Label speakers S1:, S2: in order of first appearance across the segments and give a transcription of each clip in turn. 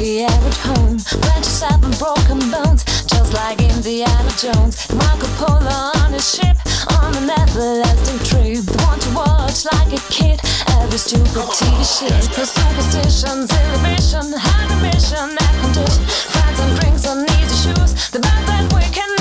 S1: air at home. Branches up and broken bones, just like Indiana Jones. Marco Polo on his ship on an everlasting trip. The one to watch like a kid, every stupid TV shit. For superstitions, inhibition, a mission, air condition. Friends and drinks on easy shoes. The bad that way.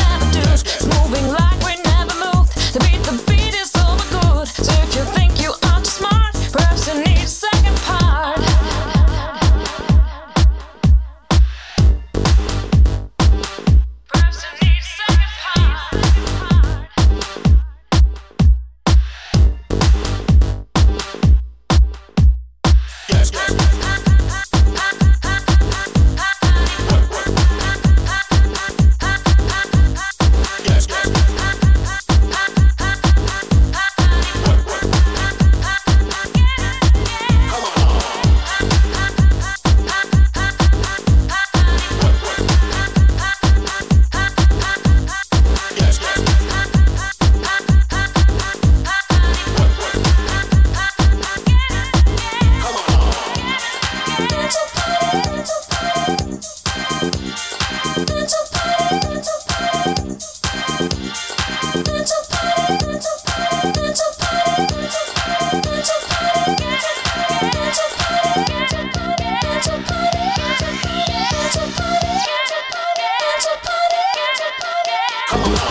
S1: Let's go. Come on.